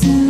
thousand